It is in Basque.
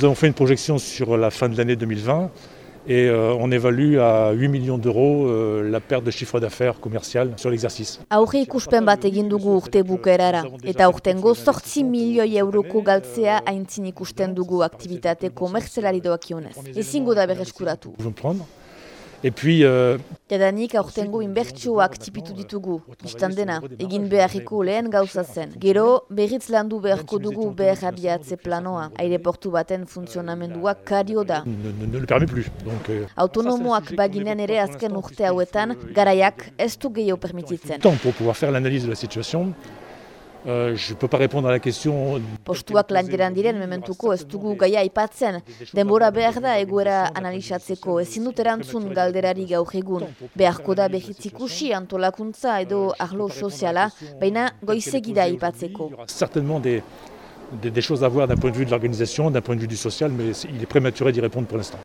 Nous avons fait une projection sur la fin de l'année 2020 et euh, on évalue à 8 millions d'euros euh, la perte de chiffre d'affaires commercial sur l'exercice. Aurre ikuspen bat egin dugu urte bukaerara, eta urtengo sortzi milioi euroko galtzea aintzin ikusten dugu aktivitate komertzelari doakionez. Ezingo da berreskuratu. Nous allons prendre. Et puis, euh, Jadanik aurtengo inbertsioak tipitu ditugu, bistan dena, egin beharriko lehen gauza zen. Gero, berriz landu beharko dugu behar abiatze planoa, aireportu baten funtzionamendua kario da. euh, Autonomoak baginean ere azken urte hauetan, garaiak ez du gehiago permititzen. temps pour pouvoir faire l'analyse de la situation. Euh, je ne peux pas répondre à la question Postuak landeran diren mementuko ez dugu gaia aipatzen. Denbora behar da egoera analizatzeko ezin dut erantzun galderari gaur egun. Beharko da behitz ikusi antolakuntza edo arlo soziala, baina goizegi da aipatzeko. Certainement des, des, des choses à voir d'un point de vue de l'organisation, d'un point de vue du social, mais il est prématuré d'y répondre pour l'instant.